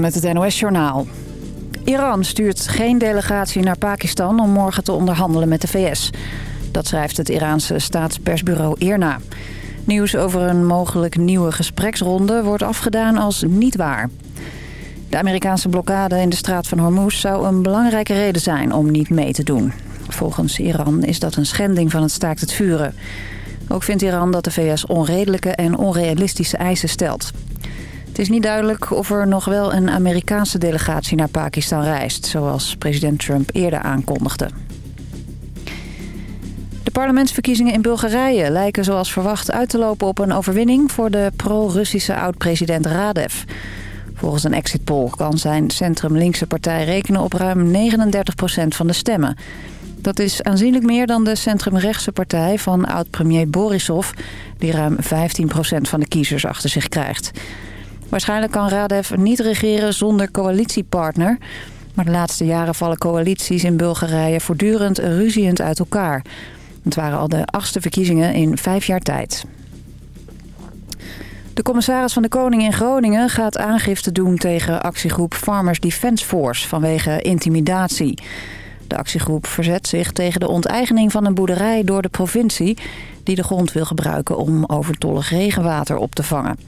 Met het NOS-journaal. Iran stuurt geen delegatie naar Pakistan om morgen te onderhandelen met de VS. Dat schrijft het Iraanse staatspersbureau IRNA. Nieuws over een mogelijk nieuwe gespreksronde wordt afgedaan als niet waar. De Amerikaanse blokkade in de straat van Hormuz zou een belangrijke reden zijn om niet mee te doen. Volgens Iran is dat een schending van het staakt het vuren. Ook vindt Iran dat de VS onredelijke en onrealistische eisen stelt. Het is niet duidelijk of er nog wel een Amerikaanse delegatie naar Pakistan reist... zoals president Trump eerder aankondigde. De parlementsverkiezingen in Bulgarije lijken zoals verwacht uit te lopen op een overwinning... voor de pro-Russische oud-president Radev. Volgens een exit poll kan zijn centrum-linkse partij rekenen op ruim 39% van de stemmen... Dat is aanzienlijk meer dan de centrumrechtse partij van oud-premier Borisov... die ruim 15% van de kiezers achter zich krijgt. Waarschijnlijk kan Radev niet regeren zonder coalitiepartner... maar de laatste jaren vallen coalities in Bulgarije voortdurend ruziend uit elkaar. Het waren al de achtste verkiezingen in vijf jaar tijd. De commissaris van de Koning in Groningen gaat aangifte doen tegen actiegroep Farmers Defence Force vanwege intimidatie. De actiegroep verzet zich tegen de onteigening van een boerderij door de provincie... die de grond wil gebruiken om overtollig regenwater op te vangen.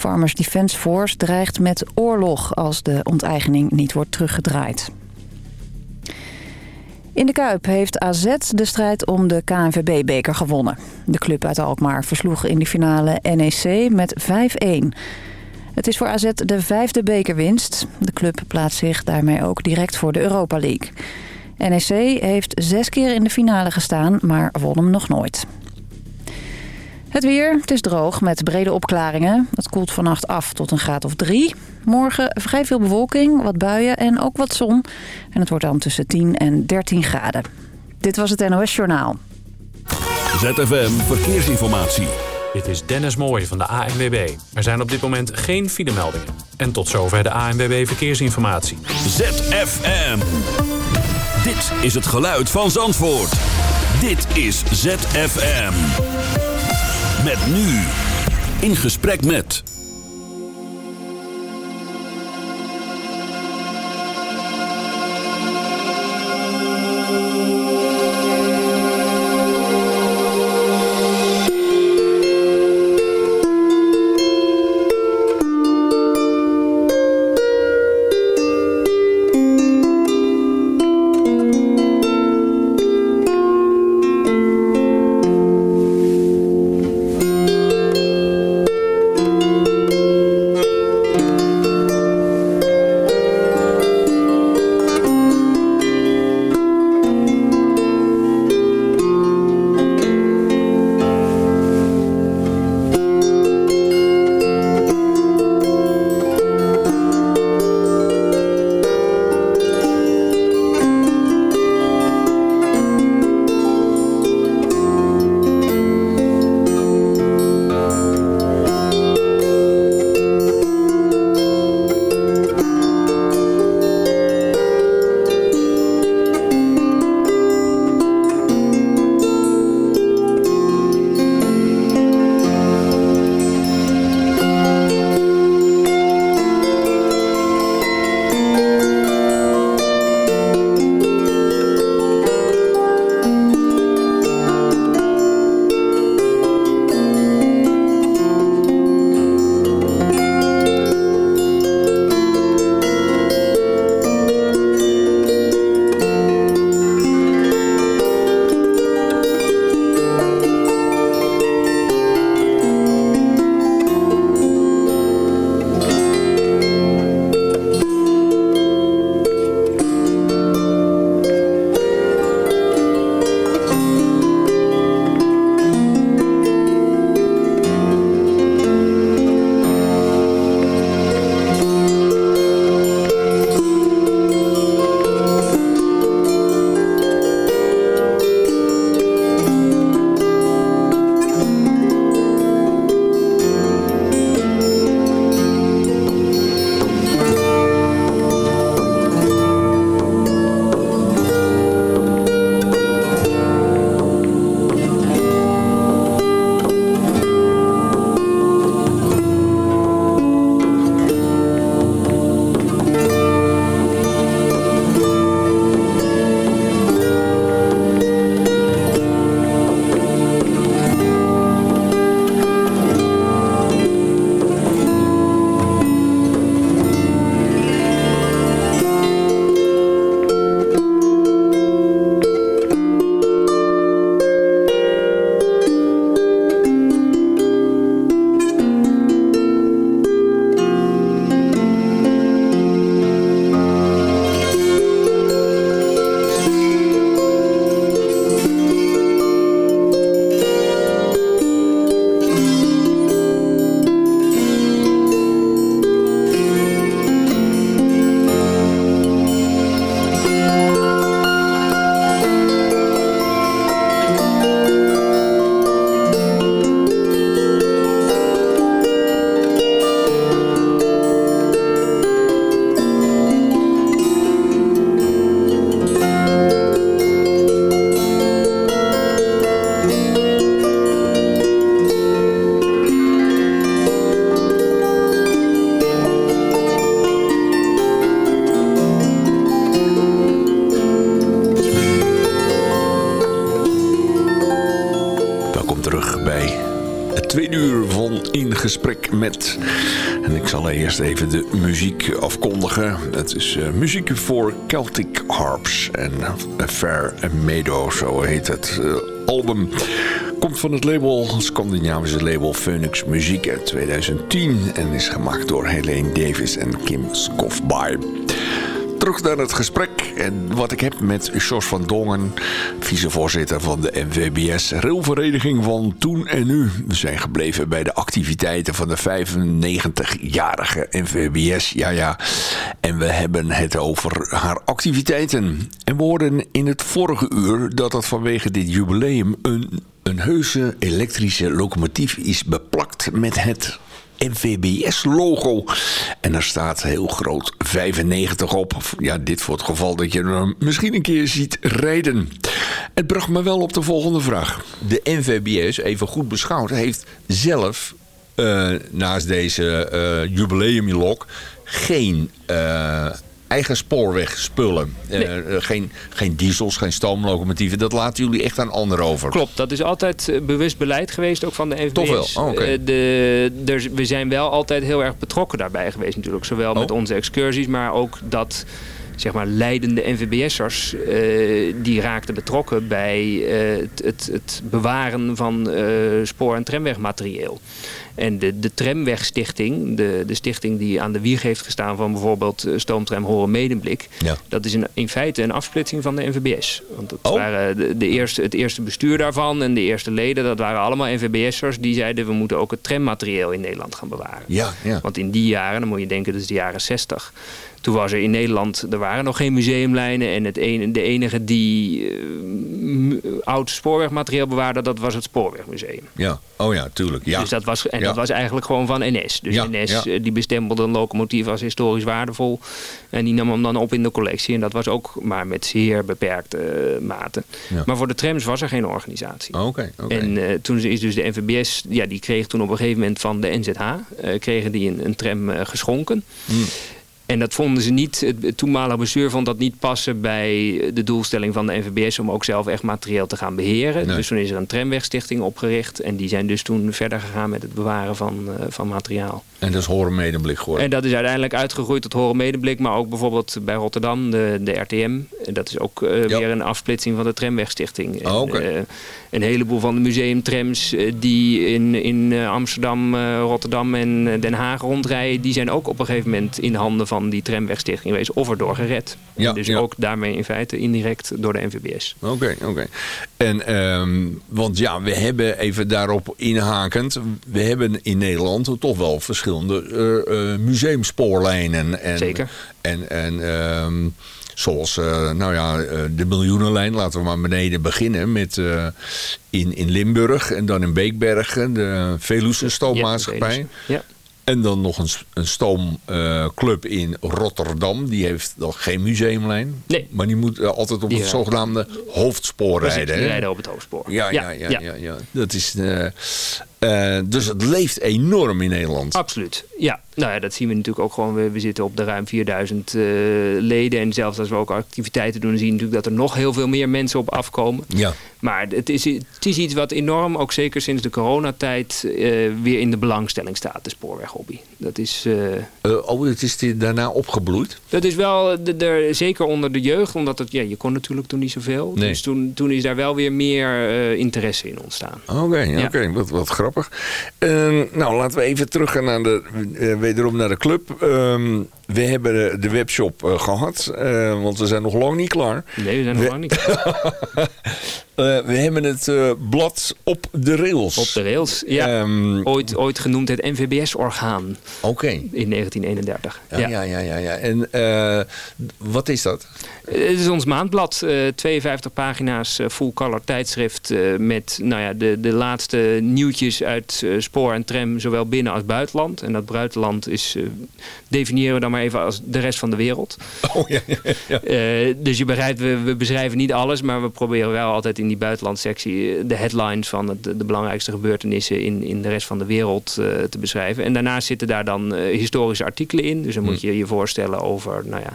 Farmers Defence Force dreigt met oorlog als de onteigening niet wordt teruggedraaid. In de Kuip heeft AZ de strijd om de KNVB-beker gewonnen. De club uit Alkmaar versloeg in de finale NEC met 5-1. Het is voor AZ de vijfde bekerwinst. De club plaatst zich daarmee ook direct voor de Europa League. NEC heeft zes keer in de finale gestaan, maar won hem nog nooit. Het weer, het is droog met brede opklaringen. Het koelt vannacht af tot een graad of drie. Morgen vrij veel bewolking, wat buien en ook wat zon. En het wordt dan tussen 10 en 13 graden. Dit was het NOS Journaal. ZFM Verkeersinformatie. Dit is Dennis Mooij van de ANWB. Er zijn op dit moment geen filemeldingen. En tot zover de ANWB Verkeersinformatie. ZFM. Dit is het geluid van Zandvoort. Dit is ZFM. Met nu. In gesprek met... eerst even de muziek afkondigen. Het is uh, muziek voor Celtic Harps en Fair Meadow, zo heet het uh, album. Komt van het label, Scandinavische label Phoenix Muziek uit 2010 en is gemaakt door Helene Davis en Kim Skofby terug naar het gesprek en wat ik heb met Jos van Dongen, vicevoorzitter van de NVBS, railvereniging van toen en nu. We zijn gebleven bij de activiteiten van de 95-jarige NVBS, ja ja. En we hebben het over haar activiteiten. En we hoorden in het vorige uur dat het vanwege dit jubileum een, een heuse elektrische locomotief is beplakt met het NVBS-logo. En daar staat heel groot 95 op. Ja, dit voor het geval dat je hem misschien een keer ziet rijden. Het bracht me wel op de volgende vraag. De NVBS, even goed beschouwd, heeft zelf uh, naast deze uh, jubileumlok geen... Eigen spoorwegspullen. Nee. Uh, geen, geen diesels, geen stoomlocomotieven. Dat laten jullie echt aan anderen over. Klopt, dat is altijd eh, bewust beleid geweest, ook van de NVBS. Toch wel? Oh, okay. de, we zijn wel altijd heel erg betrokken daarbij geweest natuurlijk. Zowel oh. met onze excursies, maar ook dat zeg maar, leidende NVBS'ers uh, die raakten betrokken bij uh, het, het, het, bewaren van uh, spoor- en tramwegmaterieel. En de, de Tramwegstichting, de, de stichting die aan de wieg heeft gestaan van bijvoorbeeld Stoomtram Horen Medemblik. Ja. Dat is in, in feite een afsplitsing van de NVBS. Want dat oh. waren de, de eerste, het eerste bestuur daarvan en de eerste leden, dat waren allemaal NVBS'ers die zeiden we moeten ook het trammaterieel in Nederland gaan bewaren. Ja, ja. Want in die jaren, dan moet je denken dat is de jaren 60 toen was er in Nederland, er waren nog geen museumlijnen. En het ene, de enige die uh, oud spoorwegmateriaal bewaarde, dat was het Spoorwegmuseum. Ja, oh ja, tuurlijk. Ja. Dus dat was, en ja. dat was eigenlijk gewoon van NS. Dus Ja, NS ja. eh, die bestempelde een locomotief als historisch waardevol. En die nam hem dan op in de collectie. En dat was ook maar met zeer beperkte uh, mate. Ja. Maar voor de trams was er geen organisatie. Oké, okay, oké. Okay. En uh, toen is dus de NVBS, ja, die kreeg toen op een gegeven moment van de NZH, kregen die een, een tram geschonken. Hmm. En dat vonden ze niet, het, toenmalige bestuur vond dat niet passen bij de doelstelling van de NVBS om ook zelf echt materieel te gaan beheren. Nee. Dus toen is er een tramwegstichting opgericht en die zijn dus toen verder gegaan met het bewaren van, uh, van materiaal. En dat is Horen Medemblik geworden? En dat is uiteindelijk uitgegroeid tot Horen Medemblik, maar ook bijvoorbeeld bij Rotterdam, de, de RTM. Dat is ook uh, Ja. weer een afsplitsing van de tramwegstichting. Oh. En, uh, een heleboel van de museumtrams uh, die in, in Amsterdam, uh, Rotterdam en Den Haag rondrijden, die zijn ook op een gegeven moment in handen van die tramwegstichting geweest of erdoor gered. Ja, dus ja. ook daarmee in feite indirect door de NVBS. Oké, oké. En, ehm, want ja, we hebben even daarop inhakend, we hebben in Nederland toch wel verschillende uh, museumspoorlijnen. En, Zeker. En, en ehm, zoals, uh, nou ja, de miljoenenlijn, laten we maar beneden beginnen met uh, in, in Limburg en dan in Beekbergen, de Veluwe stoommaatschappij. Ja. En dan nog een, een stoomclub uh, in Rotterdam. Die heeft nog geen museumlijn. Nee. Maar die moet uh, altijd op het rijden. zogenaamde hoofdspoor rijden. die rijden op het hoofdspoor. Ja, ja, ja. ja, ja. Dat is, uh, dus het leeft enorm in Nederland. Absoluut. Ja, nou ja, dat zien we natuurlijk ook gewoon. We, we zitten op de ruim 4000 leden. En zelfs als we ook activiteiten doen, zien we natuurlijk dat er nog heel veel meer mensen op afkomen. Ja. Maar het is, het is iets wat enorm, ook zeker sinds de coronatijd, uh, weer in de belangstelling staat, de spoorweghobby. Dat is... Oh, het is die daarna opgebloeid? Dat is wel, de, de, zeker onder de jeugd, omdat het, ja, je kon natuurlijk toen niet zoveel. Nee. Dus toen, toen is daar wel weer meer interesse in ontstaan. Oké, okay, okay, wat, wat grappig. Uh, nou, laten we even teruggaan naar de, uh, wederom naar de club. Um, we hebben de webshop uh, gehad, uh, want we zijn nog lang niet klaar. Nee, we zijn nog we... lang niet klaar. we hebben het blad op de rails. Op de rails, ja. Um, ooit, ooit genoemd het NVBS-orgaan. Oké. Okay. In 1931. Ja, ja, ja. ja, ja, ja. En wat is dat? Het is ons maandblad. 52 pagina's full color tijdschrift met nou ja, de, de laatste nieuwtjes uit spoor en tram, zowel binnen als buitenland. En dat buitenland is, definiëren we dan maar even als de rest van de wereld. Oh, ja, ja, ja. Uh, dus je begrijpt, we, we, beschrijven niet alles, maar we proberen wel altijd in die buitenlandsectie de headlines van het, de belangrijkste gebeurtenissen in, in de rest van de wereld uh, te beschrijven. En daarnaast zitten daar dan historische artikelen in. Dus dan moet je je voorstellen over, nou ja.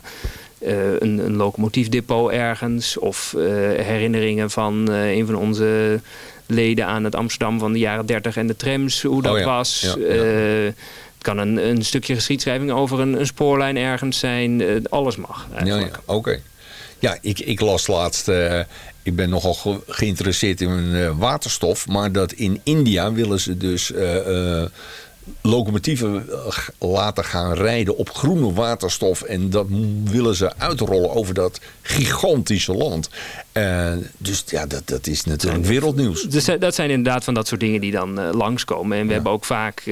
Uh, een, een locomotiefdepot ergens of uh, herinneringen van uh, een van onze leden aan het Amsterdam van de jaren 30 en de trams, hoe dat oh was. het kan een, een stukje geschiedschrijving over een, een spoorlijn ergens zijn. alles mag. Ja, ja. oké. Ja, ik, ik las laatst, uh, ik ben nogal geïnteresseerd in uh, waterstof, maar dat in India willen ze dus uh, locomotieven laten gaan rijden op groene waterstof. En dat willen ze uitrollen over dat gigantische land. dus ja, dat, dat is natuurlijk wereldnieuws. Dus dat zijn inderdaad van dat soort dingen die dan langskomen. En we hebben ook vaak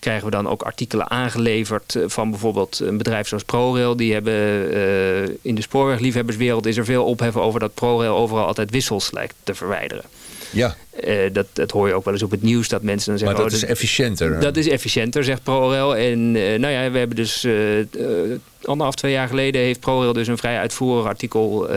krijgen we dan ook artikelen aangeleverd eh, van bijvoorbeeld een bedrijf zoals ProRail. Die hebben uh, in de spoorwegliefhebberswereld is er veel opheffen over dat ProRail overal altijd wissels lijkt te verwijderen. Ja. Uh, dat, dat hoor je ook wel eens op het nieuws dat mensen dan zeggen... Maar dat oh, is efficiënter. Dat is efficiënter, zegt ProRail. En nou ja, we hebben dus anderhalf, twee jaar geleden heeft ProRail dus een vrij uitvoerig artikel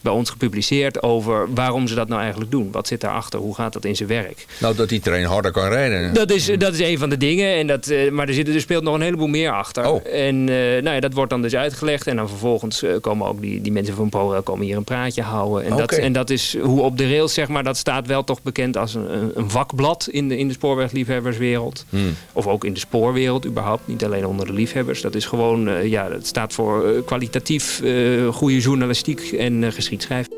bij ons gepubliceerd over waarom ze dat nou eigenlijk doen. Wat zit daarachter? Hoe gaat dat in zijn werk? Nou, dat die trein harder kan rijden. Dat is, dat is een van de dingen. En dat, eh, maar er, zit, er speelt nog een heleboel meer achter. Oh. En uh, nou ja, dat wordt dan dus uitgelegd. En dan vervolgens uh, komen ook die, die mensen van ProRail komen hier een praatje houden. En, dat, en dat is hoe op de rails, zeg maar, dat staat wel toch bekend als een, een vakblad in de, in de spoorwegliefhebberswereld. Hmm. Of ook in de spoorwereld überhaupt. Niet alleen onder de liefhebbers. Dat is gewoon, ja, het staat voor kwalitatief goede journalistiek en geschiedenis geschiedschrijver.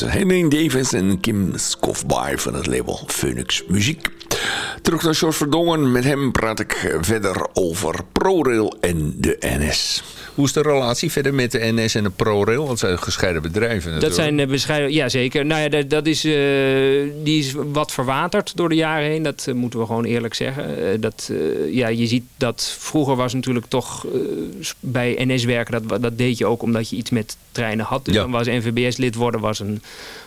Met Henning Davis en Kim Skofbaai van het label Phoenix Muziek. Terug naar George Verdongen. Met hem praat ik verder over ProRail en de NS. Hoe is de relatie verder met de NS en de ProRail? Want zijn gescheiden bedrijven natuurlijk. Dat zijn uh, bescheiden, ja zeker. Nou ja, dat, dat is, uh, die is wat verwaterd door de jaren heen. Dat uh, moeten we gewoon eerlijk zeggen. dat, ja, je ziet dat vroeger was natuurlijk toch bij NS werken. Dat, dat deed je ook omdat je iets met treinen had. Dus ja. dan was NVBS lid worden was een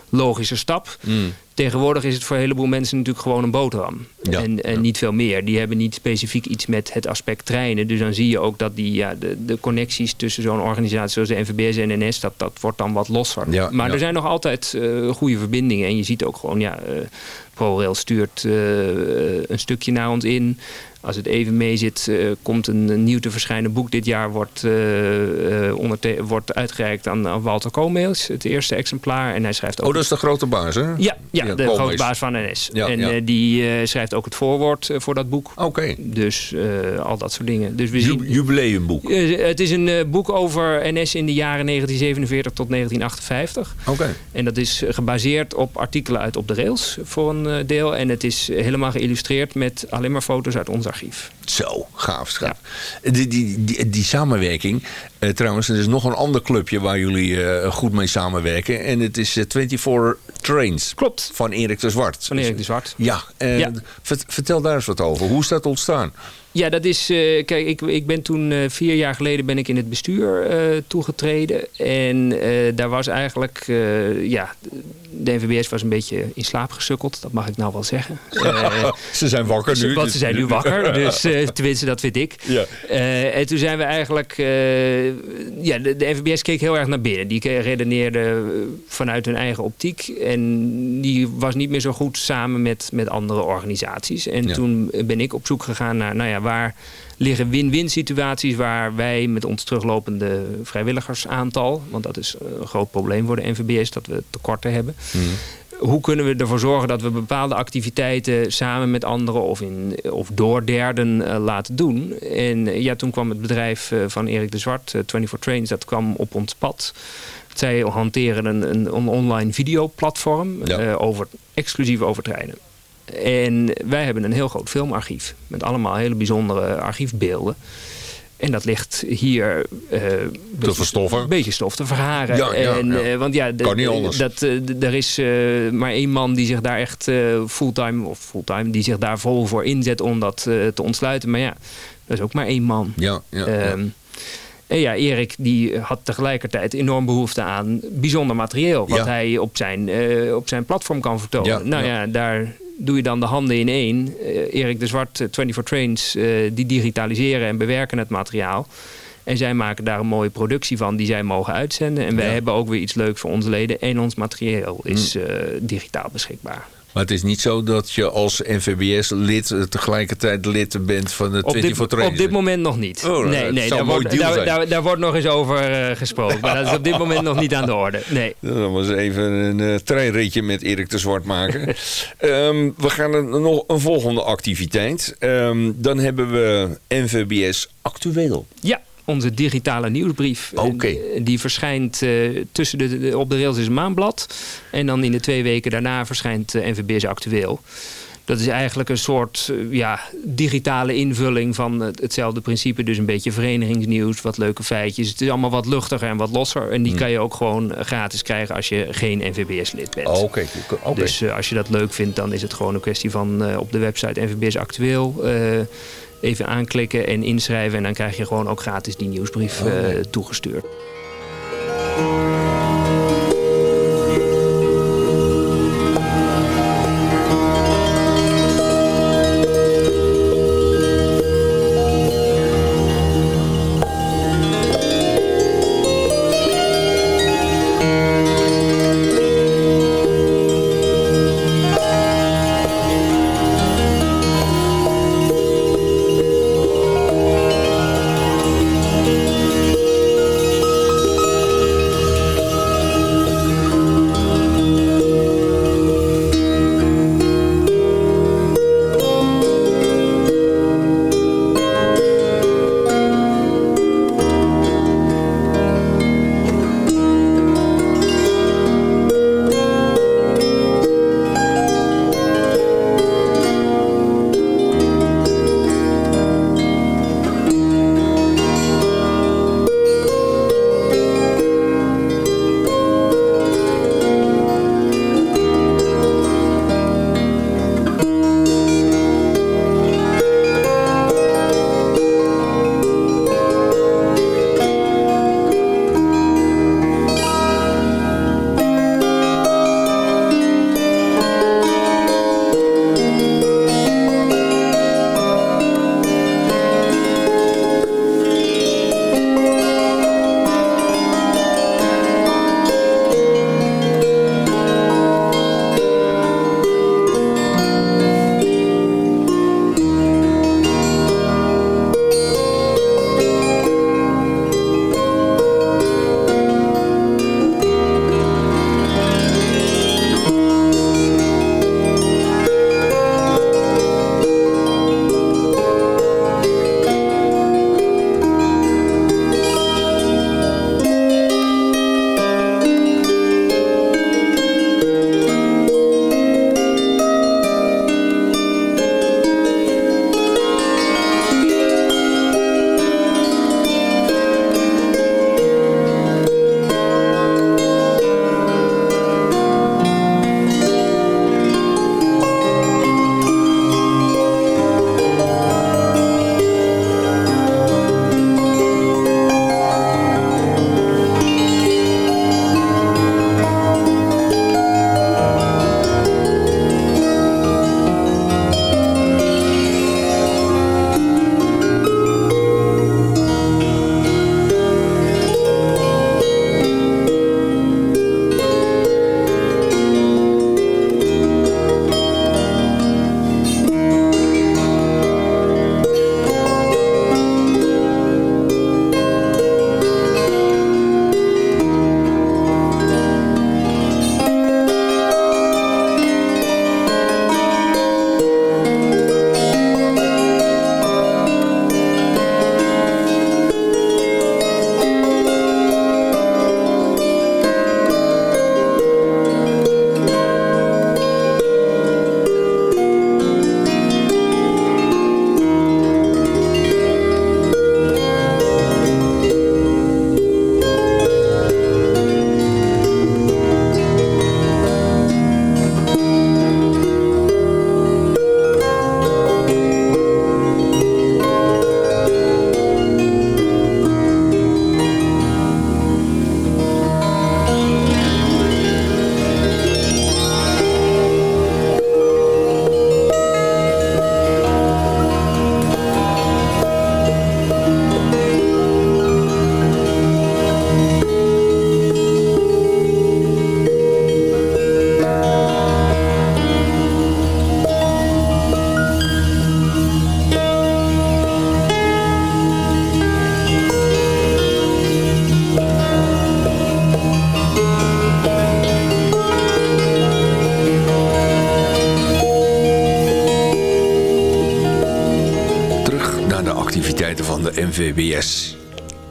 logische stap. Mm. Tegenwoordig is het voor een heleboel mensen natuurlijk gewoon een boterham. Ja, en, en niet veel meer. Die hebben niet specifiek iets met het aspect treinen. Dus dan zie je ook dat die, ja, de, de connecties tussen zo'n organisatie zoals de NVBS en NS... dat, dat wordt dan wat losser. Ja, maar er zijn nog altijd uh, goede verbindingen. En je ziet ook gewoon, ja, uh, ProRail stuurt uh, een stukje naar ons in als het even mee zit, uh, komt een, een, nieuw te verschijnen boek dit jaar. Wordt, uh, uh, wordt uitgereikt aan, aan Walter Koolmees, het eerste exemplaar. En hij schrijft ook oh, dat is de grote baas, hè? Ja, ja, de grote baas van NS. Ja, en ja. die schrijft ook het voorwoord voor dat boek. Oké. Okay. Dus al dat soort dingen. Dus we zien, Jubileumboek? het is een boek over NS in de jaren 1947 tot 1958. Oké. Okay. En dat is gebaseerd op artikelen uit Op de Rails voor een deel. En het is helemaal geïllustreerd met alleen maar foto's uit ons archief. Zo, gaaf. Ja. Die, die, die, die, samenwerking, uh, trouwens, er is nog een ander clubje waar jullie uh, goed mee samenwerken. En het is uh, 24 Trains. Klopt. Van Erik de Zwart. Van Erik de Zwart. Ja, ja. vertel daar eens wat over. Hoe is dat ontstaan? Ja, dat is. Uh, kijk, ik, ik ben toen uh, vier jaar geleden ben ik in het bestuur uh, toegetreden. En daar was eigenlijk. ja, de NVBS was een beetje in slaap gesukkeld. Dat mag ik nou wel zeggen. ze zijn wakker nu. Want dus. ze zijn nu wakker. Dus tenminste, dat vind ik. Ja. en toen zijn we eigenlijk. ja, de, de, NVBS keek heel erg naar binnen. Die redeneerde vanuit hun eigen optiek. En die was niet meer zo goed samen met, met andere organisaties. En ja. toen ben ik op zoek gegaan naar. Nou ja, waar liggen win-win situaties waar wij met ons teruglopende vrijwilligersaantal, want dat is een groot probleem voor de NVBS, dat we tekorten hebben. Mm. Hoe kunnen we ervoor zorgen dat we bepaalde activiteiten samen met anderen of, in, of door derden uh, laten doen? En ja, toen kwam het bedrijf uh, van Erik de Zwart, uh, 24 Trains, dat kwam op ons pad. Zij hanteren een, een, een online videoplatform ja. over, exclusief over treinen. En wij hebben een heel groot filmarchief. Met allemaal hele bijzondere archiefbeelden. En dat ligt hier uh, te verstoffen. Een beetje stof te verharen. Ja, ja, en, ja. Uh, want ja, kan niet anders. Dat, uh, er is maar één man die zich daar echt fulltime of fulltime die zich daar vol voor inzet om dat te ontsluiten. Maar ja, dat is ook maar één man. Ja, ja, um, en ja, Erik die had tegelijkertijd enorm behoefte aan bijzonder materieel. Wat hij op zijn, op zijn platform kan vertonen. nou ja, daar doe je dan de handen in één. Uh, Erik de Zwart, 24 Trains, uh, die digitaliseren en bewerken het materiaal. En zij maken daar een mooie productie van die zij mogen uitzenden. En wij ja. hebben ook weer iets leuks voor onze leden. En ons materieel is uh, digitaal beschikbaar. Maar het is niet zo dat je als NVBS-lid tegelijkertijd lid bent van de 24 Trains? Op dit moment nog niet. Oh, nee, nee daar, wordt, daar, daar, daar, wordt nog eens over uh, gesproken. maar dat is op dit moment nog niet aan de orde. Nee. Dan was even een uh, treinritje met Erik de Zwart maken. um, we gaan een, nog een volgende activiteit. Um, dan hebben we NVBS Actueel. Ja, onze digitale nieuwsbrief. Okay. Die verschijnt uh, tussen de, de, op de rails is een maandblad. En dan in de twee weken daarna verschijnt uh, NVB's actueel. Dat is eigenlijk een soort uh, ja, digitale invulling van hetzelfde principe. Dus een beetje verenigingsnieuws, wat leuke feitjes. Het is allemaal wat luchtiger en wat losser. En die hmm. kan je ook gewoon gratis krijgen als je geen NVBS-lid bent. Oh, okay. Okay. Dus als je dat leuk vindt, dan is het gewoon een kwestie van op de website NVBS actueel even aanklikken en inschrijven. En dan krijg je gewoon ook gratis die nieuwsbrief oh, uh, toegestuurd.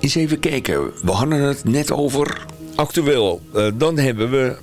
Eens even kijken. We hadden het net over actueel. Uh, dan hebben we,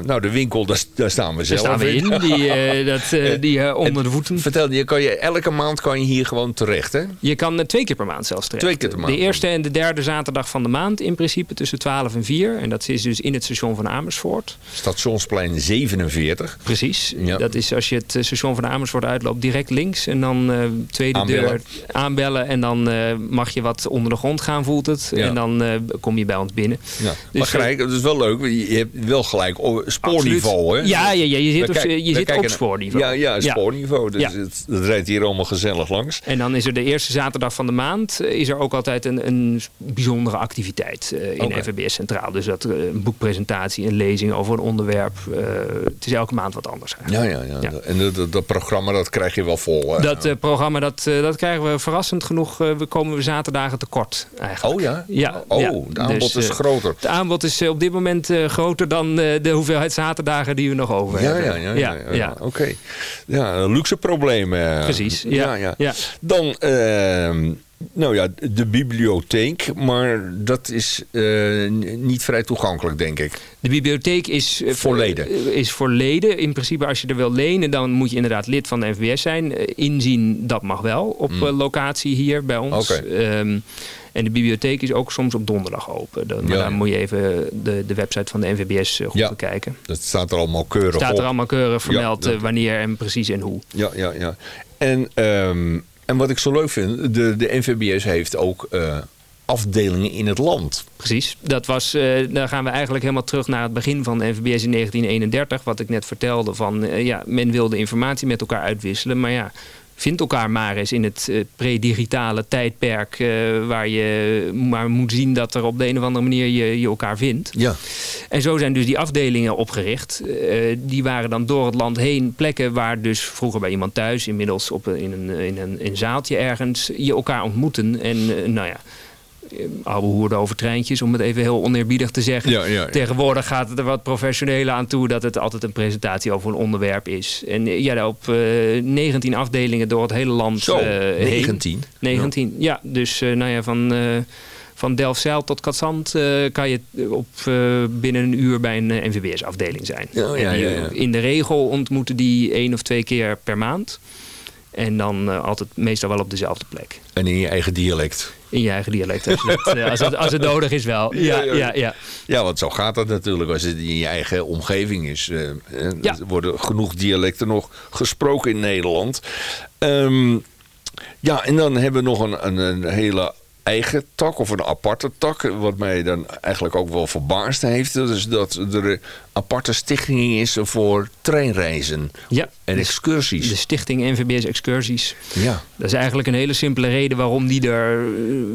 uh, nou de winkel, daar, daar, staan we zelf daar staan we in. Die, uh, dat, die onder de voeten. Vertel, je, kan je, elke maand kan je hier gewoon terecht, hè? Je kan twee keer per maand zelfs terecht. Twee keer per maand. De eerste en de derde zaterdag van de maand in principe tussen 12 en 4. En dat is dus in het station van Amersfoort. Stationsplein 47. Precies. Ja. Dat is als je het station van Amersfoort uitloopt direct links. En dan tweede aanbellen. deur aanbellen. En dan mag je wat onder de grond gaan, voelt het. Ja. En dan kom je bij ons binnen. Ja. Dus gelijk, dat is wel leuk. Je hebt wel gelijk spoorniveau. Hè? Ja, ja, ja, je zit, op, je zit op spoorniveau. Ja, ja spoorniveau. Dus ja. Het, het, rijdt hier allemaal gezellig langs. En dan is er de eerste zaterdag van de maand... is er ook altijd een, een bijzondere activiteit uh, in okay. FVBS Centraal. Dus dat uh, een boekpresentatie, een lezing over een onderwerp. Uh, het is elke maand wat anders. Ja, ja, ja, ja. En dat, dat, dat, programma dat krijg je wel vol. Dat programma dat, dat krijgen we verrassend genoeg. we komen we zaterdagen tekort eigenlijk. Oh ja? Ja. Oh, het aanbod dus, is groter. Het aanbod is op dit moment uh, groter dan uh, de hoeveelheid zaterdagen die we nog over ja, hebben. Ja, ja, ja. ja, oké. Okay. Ja, luxe problemen. Precies, ja. ja, ja. Dan, uh, nou ja, de bibliotheek, maar dat is uh, niet vrij toegankelijk, denk ik. De bibliotheek is voor leden. Is voor leden. In principe, als je er wil lenen, dan moet je inderdaad lid van de NVS zijn. Inzien, dat mag wel op mm. locatie hier bij ons. Okay. Um, en de bibliotheek is ook soms op donderdag open. Dan, ja. moet je even de, de website van de NVBS goed ja. bekijken. Dat staat er allemaal keurig staat op. er allemaal keurig vermeld Ja, dat- wanneer en precies en hoe. Ja, ja, ja. En, ehm, en wat ik zo leuk vind, de, de NVBS heeft ook eh, afdelingen in het land. Precies. Dat was, uh, dan gaan we eigenlijk helemaal terug naar het begin van de NVBS in 1931. Wat ik net vertelde van, uh, ja, men wilde informatie met elkaar uitwisselen. Maar ja, vind elkaar maar eens in het uh, pre-digitale tijdperk... waar je maar moet zien dat er op de een of andere manier je, je elkaar vindt. Ja. En zo zijn dus die afdelingen opgericht. die waren dan door het land heen plekken waar dus vroeger bij iemand thuis... inmiddels op, in, een, in, een, in een zaaltje ergens je elkaar ontmoeten. En nou ja oude hoerde over treintjes, om het even heel oneerbiedig te zeggen. Ja, ja, ja. Tegenwoordig gaat het er wat professioneler aan toe dat het altijd een presentatie over een onderwerp is. En ja, op uh, 19 afdelingen door het hele land Zo, uh, 19? 19, ja. dus uh, nou ja, van... van Delfzijl tot Katzand kan je op, binnen een uur bij een NVBS-afdeling zijn. In de regel ontmoeten die één of twee keer per maand. En dan altijd meestal wel op dezelfde plek. En in je eigen dialect. In je eigen dialect, als het, uh, als het, als het nodig is wel. Ja, ja, ja, ja. ja, want zo gaat dat natuurlijk als het in je eigen omgeving is. Ja. Er worden genoeg dialecten nog gesproken in Nederland. Um, ja, en dan hebben we nog een, een, een hele eigen tak of een aparte tak. Wat mij dan eigenlijk ook wel verbaasd heeft. Dat is dat er een aparte stichting is voor treinreizen ja, en excursies. De stichting NVBS Excursies. Ja. Dat is eigenlijk een hele simpele reden waarom die er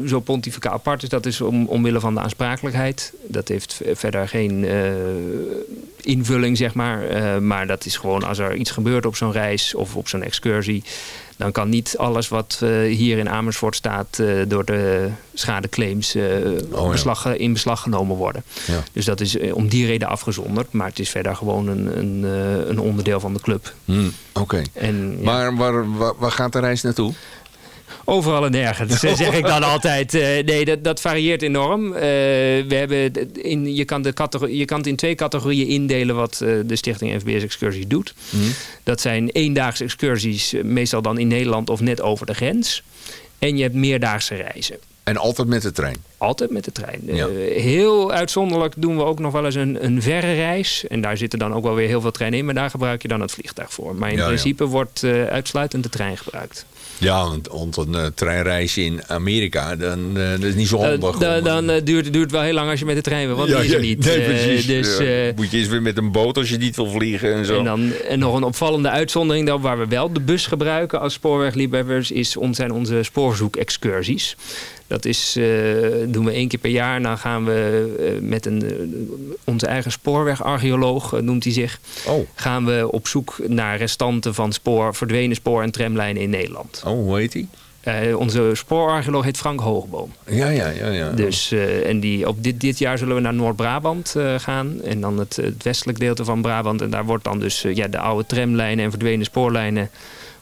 zo pontificaal apart is. Dat is om, omwille van de aansprakelijkheid. Dat heeft verder geen uh, invulling, zeg maar. Uh, maar dat is gewoon als er iets gebeurt op zo'n reis of op zo'n excursie dan kan niet alles wat uh, hier in Amersfoort staat uh, door de schadeclaims uh, oh, beslag, ja. in beslag genomen worden. Ja. Dus dat is om die reden afgezonderd. Maar het is verder gewoon een, een, een onderdeel van de club. Hmm, Oké. Okay. Maar waar, waar, waar gaat de reis naartoe? Overal en nergens, zeg ik dan altijd. Uh, nee, dat, dat varieert enorm. Uh, we hebben in, je, kan de je kan het in twee categorieën indelen wat uh, de stichting FBS Excursies doet. Mm. Dat zijn eendaagse excursies, meestal dan in Nederland of net over de grens. En je hebt meerdaagse reizen. En altijd met de trein? Altijd met de trein. Ja. Uh, heel uitzonderlijk doen we ook nog wel eens een, een verre reis. En daar zitten dan ook wel weer heel veel treinen in. Maar daar gebruik je dan het vliegtuig voor. Maar in ja, principe ja. wordt uh, uitsluitend de trein gebruikt. Ja, want een uh, treinreisje in Amerika, dan uh, dat is niet zo handig. dan dan uh, duurt, duurt het wel heel lang als je met de trein wil, want ja, die is er niet. Nee, precies. dus, ja. Moet je eens weer met een boot als je niet wil vliegen en zo. En, dan, en nog een opvallende uitzondering dan, waar we wel de bus gebruiken als spoorwegliefhebbers, is, zijn onze spoorzoekexcursies. Dat is, uh, doen we één keer per jaar. Dan gaan we uh, met een, uh, onze eigen spoorwegarcheoloog, noemt hij zich. Oh. Gaan we op zoek naar restanten van spoor, verdwenen spoor- en tramlijnen in Nederland. Oh, hoe heet hij? onze spoorarcheoloog heet Frank Hoogboom. Ja, ja, ja. ja. Dus, en die, op dit, dit jaar zullen we naar Noord-Brabant gaan. En dan het, het westelijk gedeelte van Brabant. En daar wordt dan dus ja, de oude tramlijnen en verdwenen spoorlijnen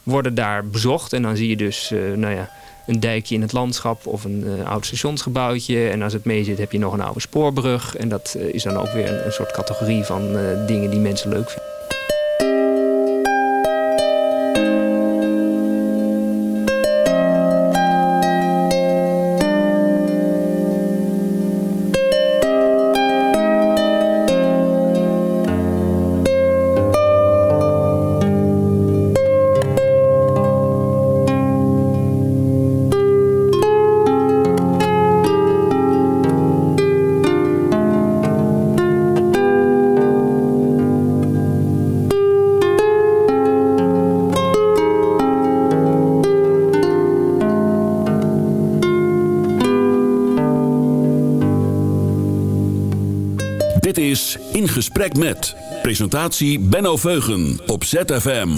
worden daar bezocht. En dan zie je dus, nou ja een dijkje in het landschap of een oud stationsgebouwtje. En als het mee zit heb je nog een oude spoorbrug. En dat is dan ook weer een, een soort categorie van dingen die mensen leuk vinden. Gesprek. Presentatie Benno Veugen op ZFM.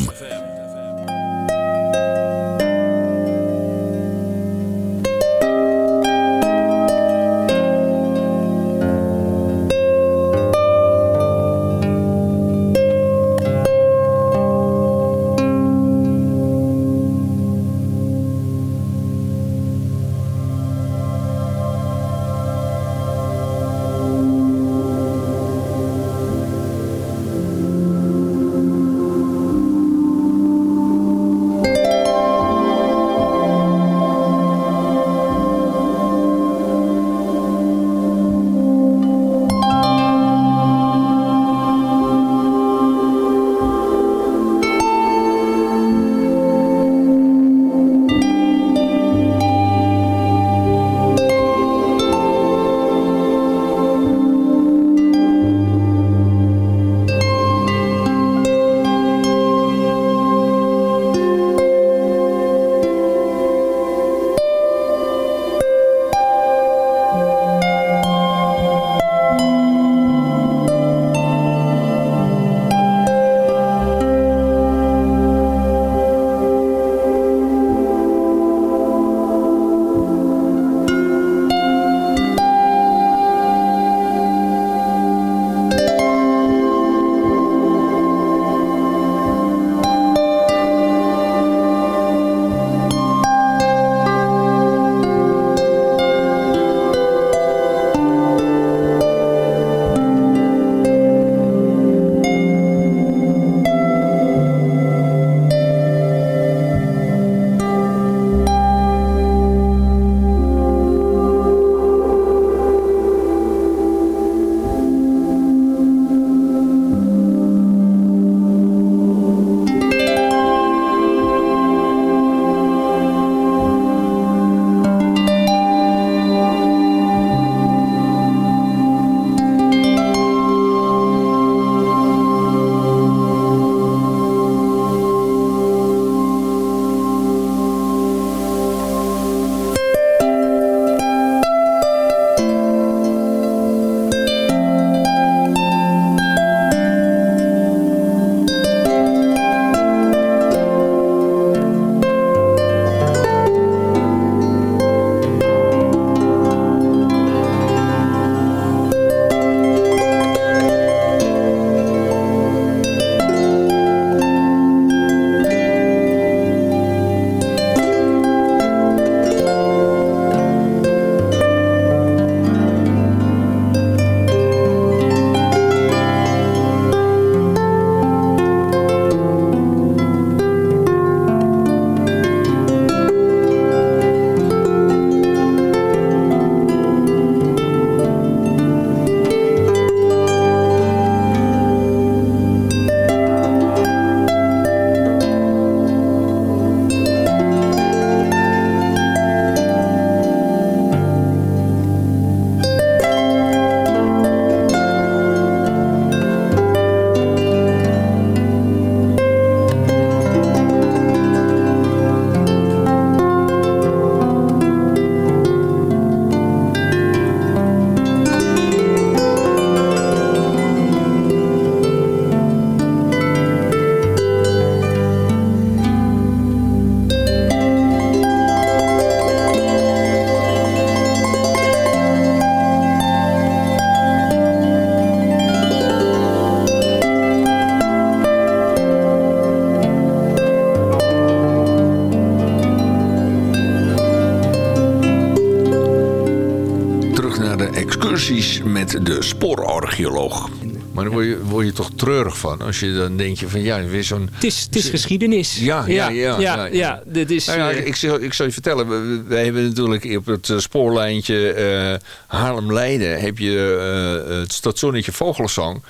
Maar dan word je, word je toch treurig van. Als je dan denk je van ja, weer zo'n... Het is, het is geschiedenis. Ja, ja, ja. ja, ja, dit is, nou ja, uh, ik, zal, ik zal je vertellen. We, wij hebben natuurlijk op het spoorlijntje uh, Haarlem-Leiden... heb je uh, het stationnetje Vogelzang.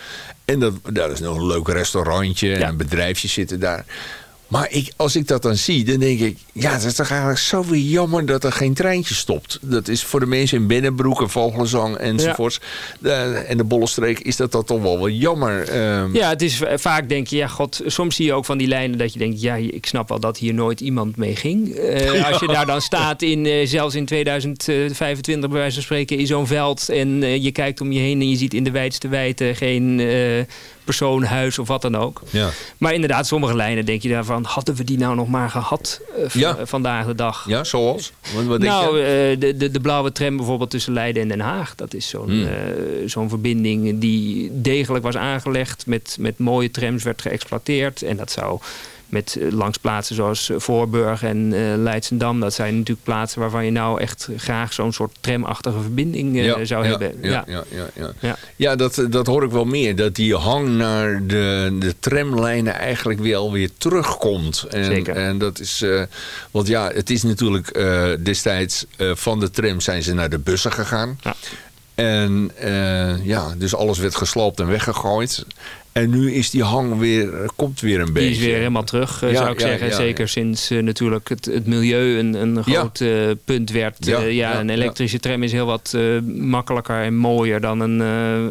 En dat, dat is nog een leuk restaurantje. En een bedrijfje zitten daar. Maar ik, als ik dat dan zie, dan denk ik... ja, het is toch eigenlijk zo weer jammer dat er geen treintje stopt. Dat is voor de mensen in Binnenbroek en Vogelenzang enzovoorts. Ja. De, en de Bollenstreek is dat, dat toch wel wat jammer. Um... Ja, het is vaak denk je... ja, god, soms zie je ook van die lijnen dat je denkt... ja, ik snap wel dat hier nooit iemand mee ging. Uh, ja. Als je daar dan staat, in, uh, zelfs in 2025 bij wijze van spreken... in zo'n veld en uh, je kijkt om je heen... en je ziet in de wijdste wijdte geen persoon, huis of wat dan ook. Ja. Maar inderdaad, sommige lijnen denk je daarvan... hadden we die nou nog maar gehad uh, ja. vandaag de dag? Ja, zoals? Wat, wat nou, uh, de, de, de blauwe tram bijvoorbeeld tussen Leiden en Den Haag. Dat is zo'n hmm. uh, zo'n verbinding die degelijk was aangelegd... Met, met mooie trams werd geëxploiteerd. En dat zou met langs plaatsen zoals Voorburg en uh, Leidsendam. Dat zijn natuurlijk plaatsen waarvan je nou echt graag zo'n soort tramachtige verbinding uh, ja, zou ja, hebben. Ja, ja, ja, ja, ja. ja dat, dat hoor ik wel meer. Dat die hang naar de, de tramlijnen eigenlijk weer alweer terugkomt. En, Zeker. En dat is, uh, want ja, het is natuurlijk destijds van de tram zijn ze naar de bussen gegaan. En ja, dus alles werd gesloopt en weggegooid. En nu is die hang weer, komt weer een beetje. Die is weer helemaal terug, ja, zou ik ja, zeggen. Ja, Zeker sinds uh, natuurlijk het, het, milieu een, een groot uh, punt werd. Ja, een elektrische tram is heel wat makkelijker en mooier dan een,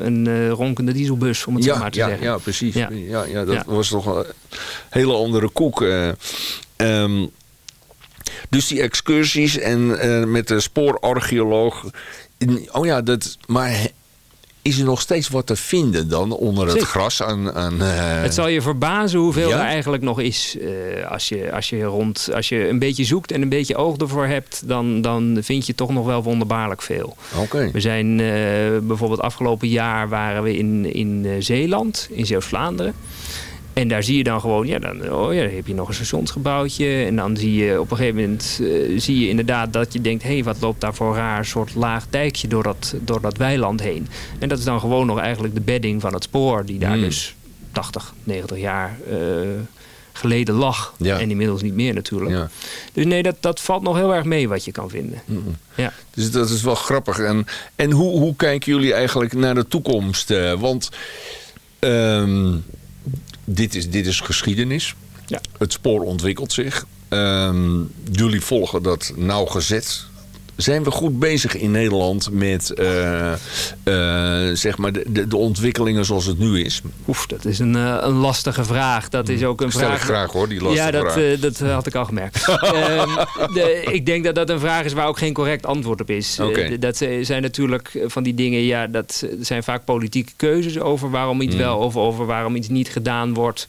een ronkende dieselbus, om het zo maar te zeggen. Ja, precies. Ja. Ja, dat was toch een hele andere koek. Um, dus die excursies en met de spoorarcheoloog... Oh ja, dat, maar is er nog steeds wat te vinden dan onder het Zeker. gras? Aan, aan, uh... Het zal je verbazen hoeveel ja? er eigenlijk nog is. Uh, als, je, als, je rond, als je een beetje zoekt en een beetje oog ervoor hebt... dan, dan vind je toch nog wel wonderbaarlijk veel. Okay. We zijn uh, bijvoorbeeld afgelopen jaar waren we in, in Zeeland, in Zeeuws-Vlaanderen. En daar zie je dan gewoon, ja, dan, oh ja, dan heb je nog een stationsgebouwtje. En dan zie je op een gegeven moment uh, zie je inderdaad dat je denkt... hé, hey, wat loopt daar voor raar soort laag dijkje door dat, door dat weiland heen. En dat is dan gewoon nog eigenlijk de bedding van het spoor... die daar mm. dus 80, 90 jaar uh, geleden lag. Ja. En inmiddels niet meer natuurlijk. Ja. Dus nee, dat, dat valt nog heel erg mee wat je kan vinden. Mm. Ja. Dus dat is wel grappig. En, en hoe, hoe kijken jullie eigenlijk naar de toekomst? Uh, want... Um, dit is, dit is geschiedenis. Ja. Het spoor ontwikkelt zich. Um, jullie volgen dat nauwgezet. Zijn we goed bezig in Nederland met uh, uh, zeg maar de, de, de, ontwikkelingen zoals het nu is? Oef, dat is een, uh, een lastige vraag. Dat is ook een Stel vraag. graag hoor, die lastige ja, dat, vraag. dat had ik al gemerkt. um, de, ik denk dat dat een vraag is waar ook geen correct antwoord op is. Okay. dat zijn natuurlijk van die dingen, ja, dat zijn vaak politieke keuzes over waarom iets Mm. wel of over waarom iets niet gedaan wordt.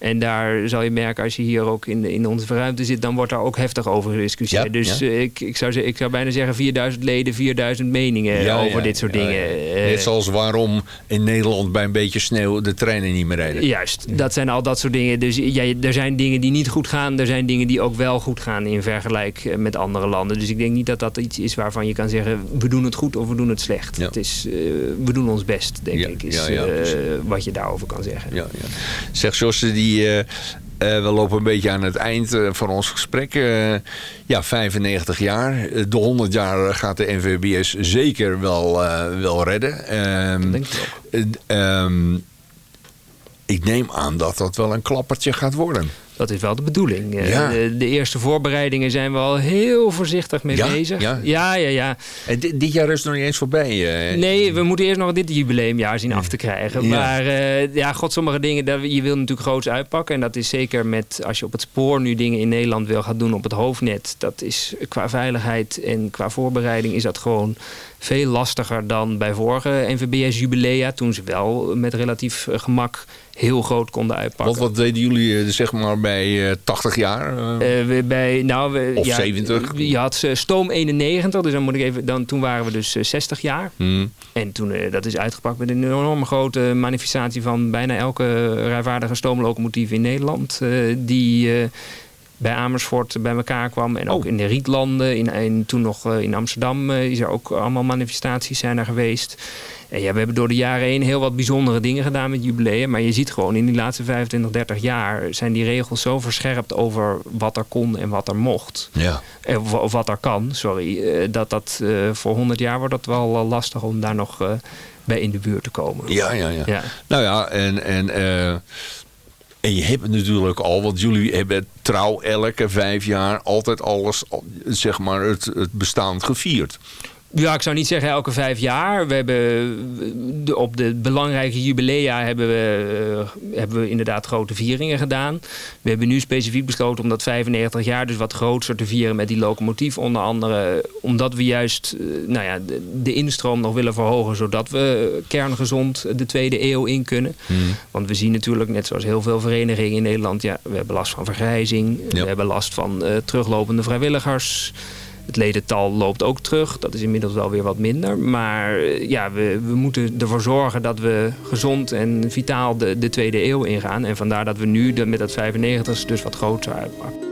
En daar zal je merken, als je hier ook in, in onze ruimte zit... dan wordt daar ook heftig over gediscussieerd. Ja, dus ja. uh, ik, ik, zou, ik zou bijna zeggen 4000 leden, 4000 meningen Ja, over dit soort dingen. Uh, Net zoals waarom in Nederland bij een beetje sneeuw de treinen niet meer rijden. Juist, dat zijn al dat soort dingen. Dus ja, er zijn dingen die niet goed gaan. Er zijn dingen die ook wel goed gaan in vergelijk met andere landen. Dus ik denk niet dat dat iets is waarvan je kan zeggen... we doen het goed of we doen het slecht. Het is, uh, we doen ons best, denk ik. Is uh, wat je daarover kan zeggen. Ja, ja. Zeg Josse, die, uh, uh, we lopen een beetje aan het eind uh, van ons gesprek. Uh, ja, 95 jaar. De 100 jaar gaat de NVBS zeker wel, wel redden. Um, Dat denk ik. Um, ik neem aan dat dat wel een klappertje gaat worden. Dat is wel de bedoeling. Uh, Ja. De, de eerste voorbereidingen zijn we al heel voorzichtig mee Ja? bezig. Ja? ja, ja. ja. En dit, dit jaar is nog niet eens voorbij. Uh, Nee, we moeten eerst nog dit jubileumjaar zien af te krijgen. Maar uh, ja, god, sommige dingen, daar, je wil natuurlijk groots uitpakken. En dat is zeker met, als je op het spoor nu dingen in Nederland wil gaan doen op het hoofdnet. Dat is qua veiligheid en qua voorbereiding is dat gewoon veel lastiger dan bij vorige NVBS-jubilea. Toen ze wel met relatief uh, gemak heel groot konden uitpakken. Wat, wat deden jullie uh, zeg maar bij 80 jaar? we, bij, nou, we, of ja, 70? Je had Stoom 91, dus dan moet ik even, dan, toen waren we dus 60 jaar. Hmm. En toen, uh, dat is uitgepakt met een enorme grote manifestatie van bijna elke rijvaardige stoomlocomotief in Nederland. Uh, die uh, bij Amersfoort bij elkaar kwam. En ook oh. in de Rietlanden. In, en toen nog in Amsterdam is er ook allemaal manifestaties zijn er geweest. En ja, we hebben door de jaren heen heel wat bijzondere dingen gedaan met jubileum. Maar je ziet gewoon in die laatste 25, 30 jaar zijn die regels zo verscherpt over wat er kon en wat er mocht. Ja. Of, wat er kan, sorry. Dat dat voor 100 jaar wordt dat wel lastig om daar nog bij in de buurt te komen. Ja, ja, ja. ja. Nou ja, en... en en je hebt natuurlijk al, want jullie hebben trouw elke vijf jaar altijd alles, zeg maar, het, het bestaan gevierd. Ja, ik zou niet zeggen elke vijf jaar. We hebben op de belangrijke jubilea hebben we, uh, hebben we inderdaad grote vieringen gedaan. We hebben nu specifiek besloten om dat 95 jaar dus wat groter te vieren met die locomotief. Onder andere omdat we juist uh, nou ja, de, de, instroom nog willen verhogen. Zodat we kerngezond de tweede eeuw in kunnen. Hmm. Want we zien natuurlijk, net zoals heel veel verenigingen in Nederland... Ja, we hebben last van vergrijzing. We hebben last van uh, teruglopende vrijwilligers... Het ledental loopt ook terug. Dat is inmiddels wel weer wat minder. Maar eh, ja, we, we moeten ervoor zorgen dat we gezond en vitaal de, de tweede eeuw ingaan. En vandaar dat we nu met dat 95 dus wat groter uitpakken.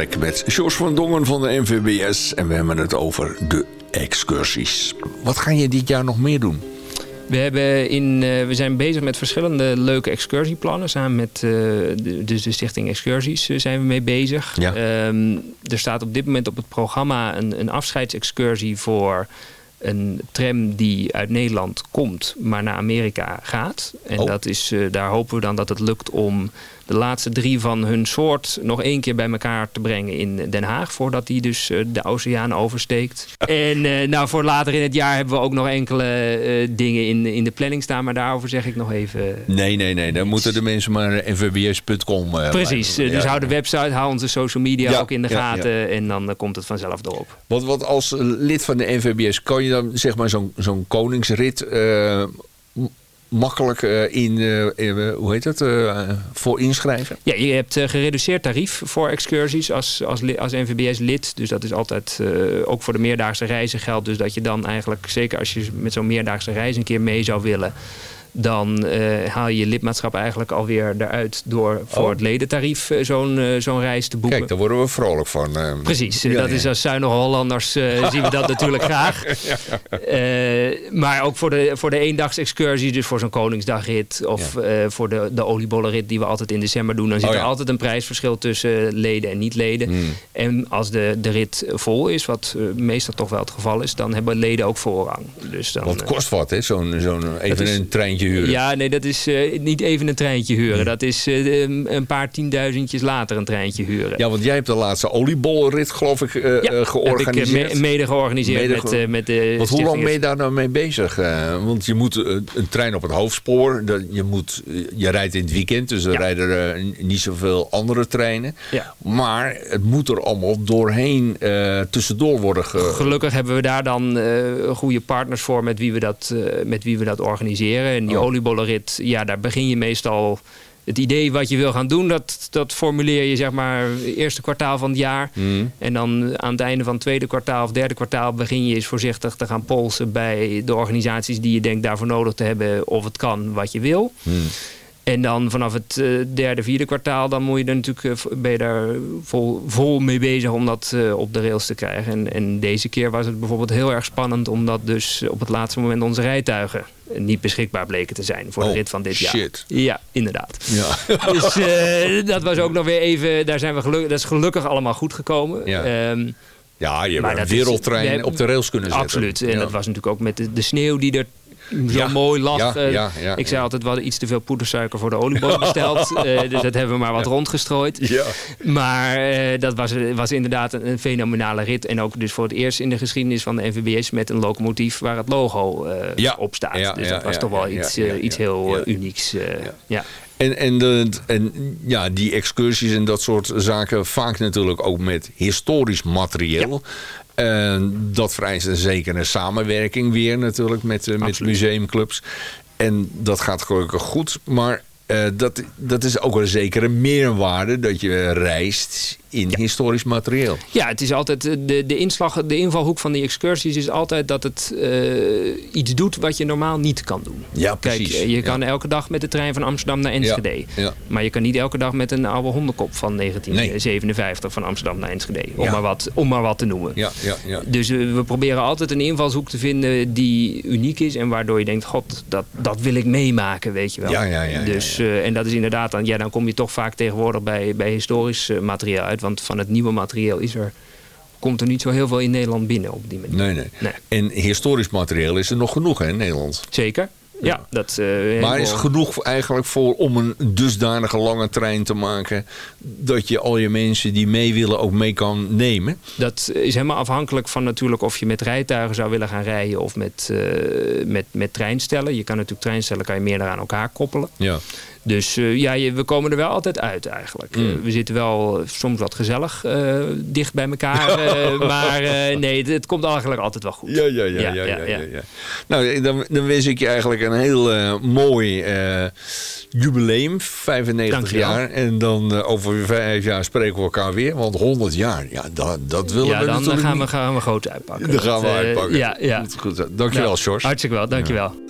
Gesprek met Jos van Dongen van de NVBS. En we hebben het over de excursies. Wat ga je dit jaar nog meer doen? We, hebben in, uh, we zijn bezig met verschillende leuke excursieplannen. Samen met uh, de, dus de Stichting Excursies uh, zijn we mee bezig. Ja. Um, er staat op dit moment op het programma een, een afscheidsexcursie voor een tram die uit Nederland komt, maar naar Amerika gaat. En Oh. dat is, uh, daar hopen we dan dat het lukt om de laatste drie van hun soort nog één keer bij elkaar te brengen in Den Haag. Voordat die dus uh, de oceaan oversteekt. en uh, nou, voor later in het jaar hebben we ook nog enkele dingen in, in de planning staan. Maar daarover zeg ik nog even... Nee, nee, nee. Dan moeten de mensen maar nvbs.com... Precies. Dus Ja. hou de website, hou onze social media Ja, ook in de ja, gaten. En dan komt het vanzelf erop. Want, want als lid van de NVBS kan je dan zeg maar zo'n zo'n koningsrit uh, makkelijk uh, in, uh, hoe heet het, voor inschrijven? Ja, je hebt gereduceerd tarief voor excursies als, als, als NVBS lid. Dus dat is altijd ook voor de meerdaagse reizen geldt. Dus dat je dan eigenlijk, zeker als je met zo'n meerdaagse reis een keer mee zou willen dan uh, haal je je lidmaatschap eigenlijk alweer eruit door voor Oh. het ledentarief uh, zo'n uh, zo'n reis te boeken. Kijk, daar worden we vrolijk van. Precies, ja, dat ja. is als zuinige Hollanders zien we dat natuurlijk graag. Maar ook voor de, voor de eendagsexcursie, dus voor zo'n Koningsdagrit of voor de, de oliebollenrit die we altijd in december doen, dan zit oh, er altijd een prijsverschil tussen leden en niet-leden. Mm. En als de, de rit vol is, wat meestal toch wel het geval is, dan hebben leden ook voorrang. Dus dan, wat kost wat, hè? Zo'n zo'n een treintje huren. Ja, nee, dat is uh, niet even een treintje huren. Nee. Dat is uh, een paar tienduizendjes later een treintje huren. Ja, want jij hebt de laatste oliebollenrit, geloof ik, uh, ja, georganiseerd. Heb ik mede georganiseerd Mede ge met, met de Want hoe lang ben je daar nou mee bezig? want je moet een trein op het hoofdspoor. Je, moet, je rijdt in het weekend, dus er ja. rijden er niet zoveel andere treinen. Ja. Maar het moet er allemaal doorheen tussendoor worden ge... Gelukkig hebben we daar dan goede partners voor met wie we dat, met wie we dat organiseren. En die oh. oliebollenrit, ja, daar begin je meestal... Het idee wat je wil gaan doen, dat, dat formuleer je zeg maar eerste kwartaal van het jaar. Mm. En dan aan het einde van het tweede kwartaal of derde kwartaal begin je eens voorzichtig te gaan polsen bij de organisaties die je denkt daarvoor nodig te hebben of het kan wat je wil. Mm. En dan vanaf het uh, derde, vierde kwartaal, dan moet je er natuurlijk, uh, ben je daar vol, vol mee bezig om dat uh, op de rails te krijgen. En, en, deze keer was het bijvoorbeeld heel erg spannend, omdat dus op het laatste moment onze rijtuigen niet beschikbaar bleken te zijn voor oh, de rit van dit shit. jaar. Ja, inderdaad. Ja. dus dat was ook nog weer even, daar zijn we gelukkig, dat is gelukkig allemaal goed gekomen. Ja. Um, ja, je hebt een wereldtrein is, op de rails kunnen zetten. Absoluut. En ja. dat was natuurlijk ook met de, de sneeuw die er zo mooi lag. Ja, ik zei altijd, we hadden iets te veel poedersuiker voor de oliebollen besteld. uh, dus dat hebben we maar wat rondgestrooid. Ja. Maar uh, dat was, was inderdaad een, een, fenomenale rit. En ook dus voor het eerst in de geschiedenis van de NVBS met een locomotief waar het logo uh, op staat. dus dat was toch wel iets, iets heel unieks. ja. En, en, de, en ja, die excursies en dat soort zaken, vaak natuurlijk ook met historisch materieel. Ja. Dat vereist een zekere samenwerking weer natuurlijk met, uh, met museumclubs. En dat gaat gelukkig goed. Maar uh, dat, dat is ook een zekere meerwaarde dat je reist in ja. historisch materieel. Ja, het is altijd de, de inslag, de invalhoek van die excursies is altijd dat het uh, iets doet wat je normaal niet kan doen. Ja, Kijk, precies. je kan elke dag met de trein van Amsterdam naar Enschede. Ja. Maar je kan niet elke dag met een oude hondenkop van 1957 nee. van Amsterdam naar Enschede. Om, maar, wat, om maar wat te noemen. Ja, ja, ja. Dus uh, we proberen altijd een invalshoek te vinden die uniek is. En waardoor je denkt, god, dat, dat wil ik meemaken, weet je wel. Ja, ja, ja, dus, uh, en dat is inderdaad, dan, ja, dan kom je toch vaak tegenwoordig bij, bij historisch materiaal uit. Want van het nieuwe materieel is er, komt er niet zo heel veel in Nederland binnen op die manier. Nee, nee. nee. En historisch materieel is er nog genoeg hè, in Nederland? Zeker. Ja, dat, uh, maar is genoeg eigenlijk voor om een dusdanige lange trein te maken... dat je al je mensen die mee willen ook mee kan nemen? Dat is helemaal afhankelijk van natuurlijk of je met rijtuigen zou willen gaan rijden... of met, uh, met, met treinstellen. Je kan natuurlijk treinstellen kan je meer aan elkaar koppelen. Ja. Dus uh, ja, je, we komen er wel altijd uit eigenlijk. Mm. Uh, we zitten wel soms wat gezellig uh, dicht bij elkaar. maar nee, het, komt eigenlijk altijd wel goed. Ja, ja, ja. ja, ja, ja, ja, ja. Nou, dan, dan wens ik je eigenlijk een heel mooi jubileum. 95 jaar. En dan over vijf jaar spreken we elkaar weer. Want 100 jaar, ja, dat, dat willen ja, we dan natuurlijk gaan we, gaan we groot uitpakken. Dan gaan we uitpakken. ja, ja. Goed, goed. Dankjewel, nou, Sjors. Hartstikke wel, dankjewel.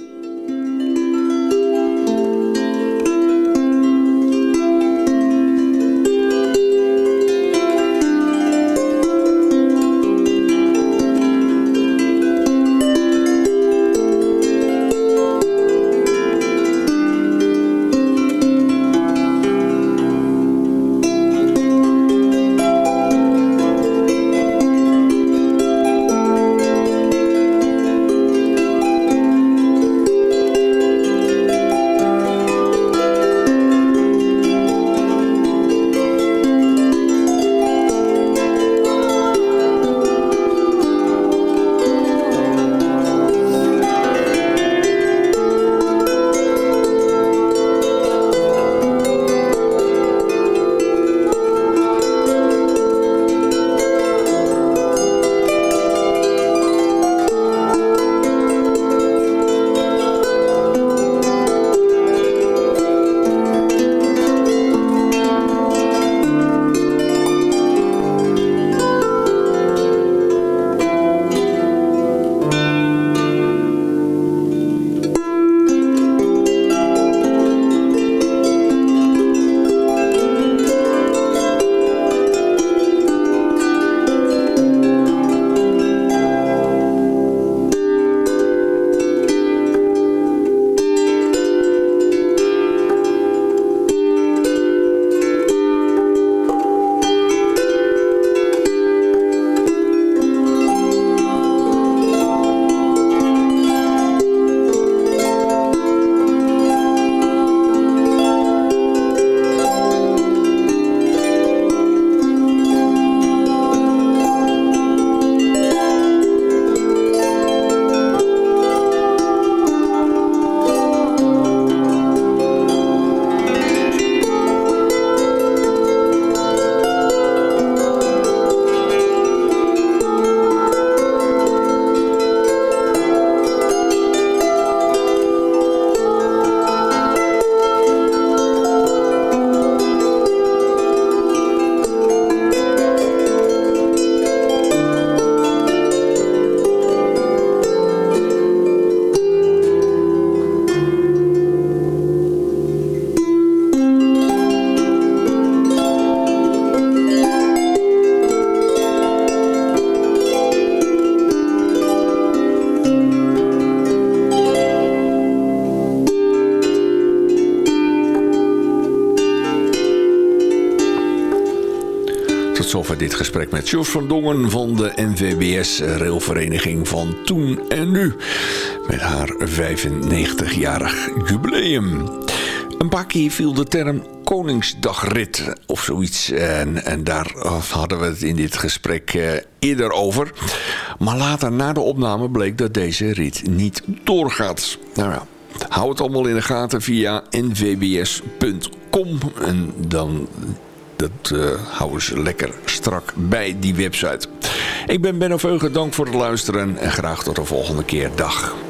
Gesprek met Jos van Dongen van de NVBS Railvereniging van Toen en Nu. Met haar 95-jarig jubileum. Een paar keer viel de term Koningsdagrit of zoiets. En, en daar hadden we het in dit gesprek eh, eerder over. Maar later na de opname bleek dat deze rit niet doorgaat. Nou ja, hou het allemaal in de gaten via nvbs.com. En dan dat uh, houden ze lekker strak bij die website. Ik ben Benno Veugen, dank voor het luisteren en graag tot de volgende keer. Dag.